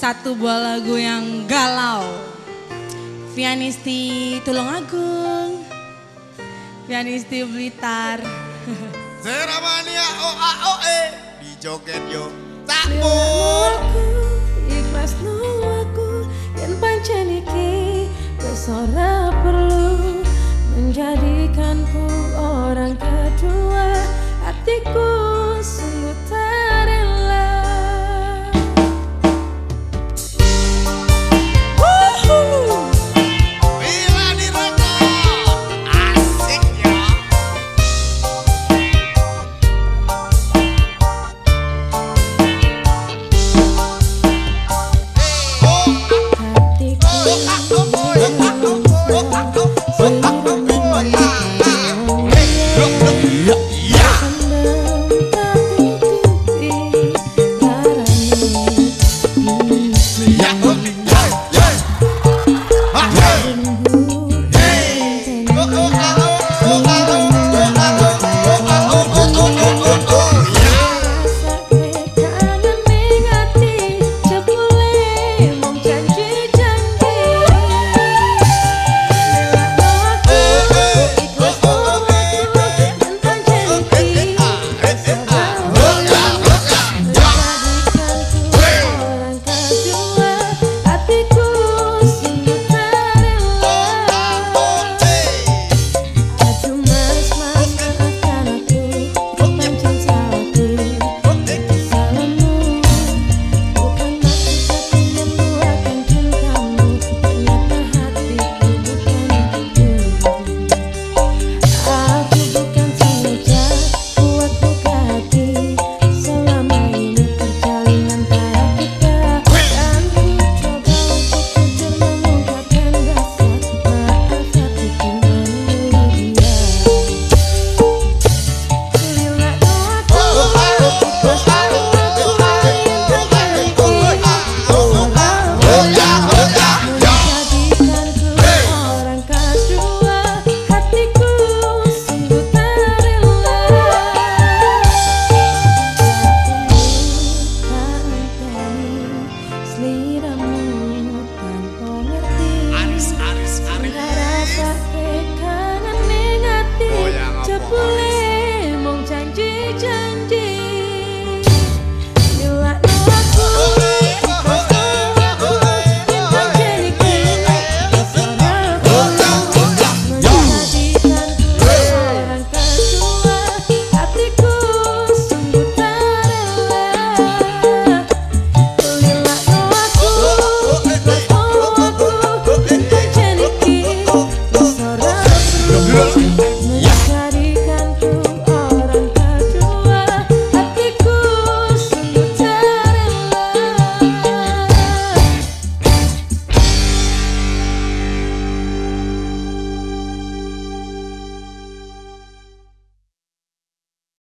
satu buah lagu yang galau. Pianisti Tulungagung, Pianisti Blitar. Seramania o a o e di joget yo tak Oh, Oh, ngati ngapain.